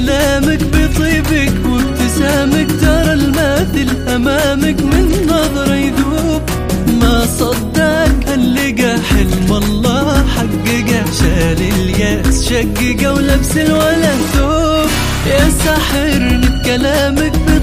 بكلامك بطيبك وابتسامك ترى الماثل أمامك من نظرة يذوب. ما صدق هاللقى حلم الله حققه شال الياس شققه ولبس الولا ثوب يا ساحرني بكلامك بطيبك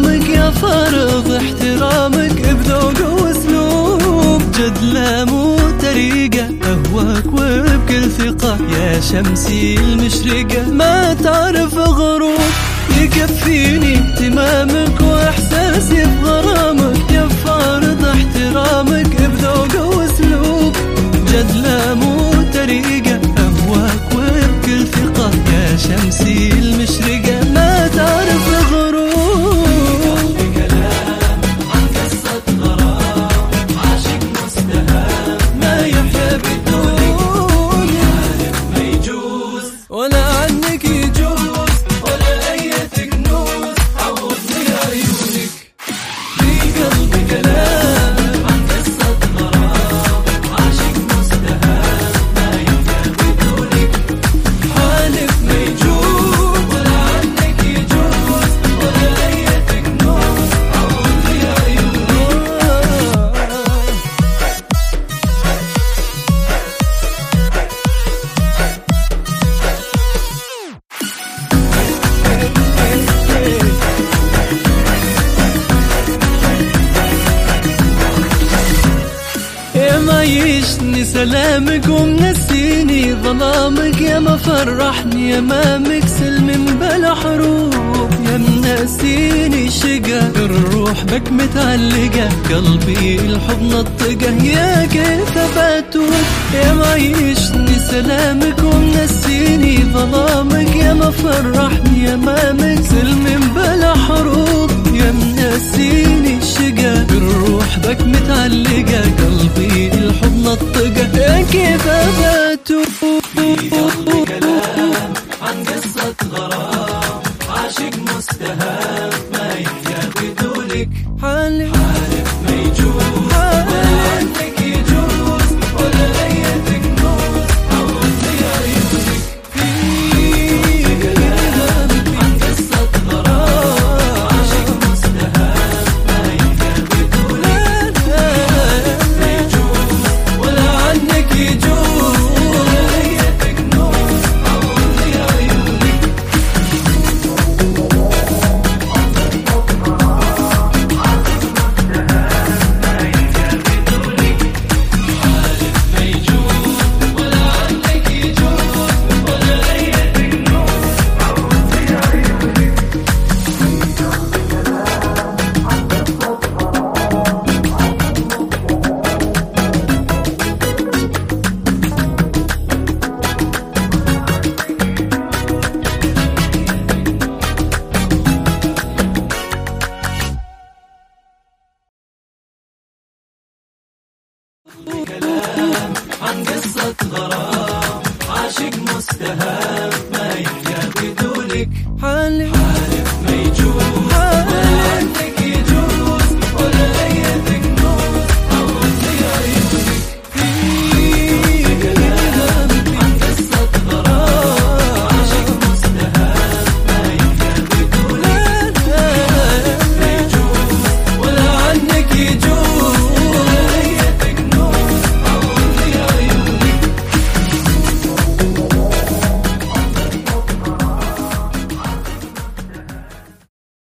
في غرامك يا فرض احترامك بذوق واسلوب. جد لا مو طريقة اهواك وبكل ثقة. يا شمسي المشرقة ما تعرف غروب يكفيني اهتمامك سلامك ومنسيني ظلامك يا ما فرحني امامك سلم بلا حروب يا منسيني شقا الروح بك متعلقة. قلبي الحب نطقة يا كيف باتوب يا ما يشني سلامك ومنسيني ظلامك يا ما فرحني امامك سلم بلا حروب يا منسيني الشقا الروح بك متعلقة. قلبي الحب نطقة. كيف باتوب عن قصة غرام عاشق مستهام غرام عاشق مستهام ما يحيا بدونك حالف حالف ما يجوز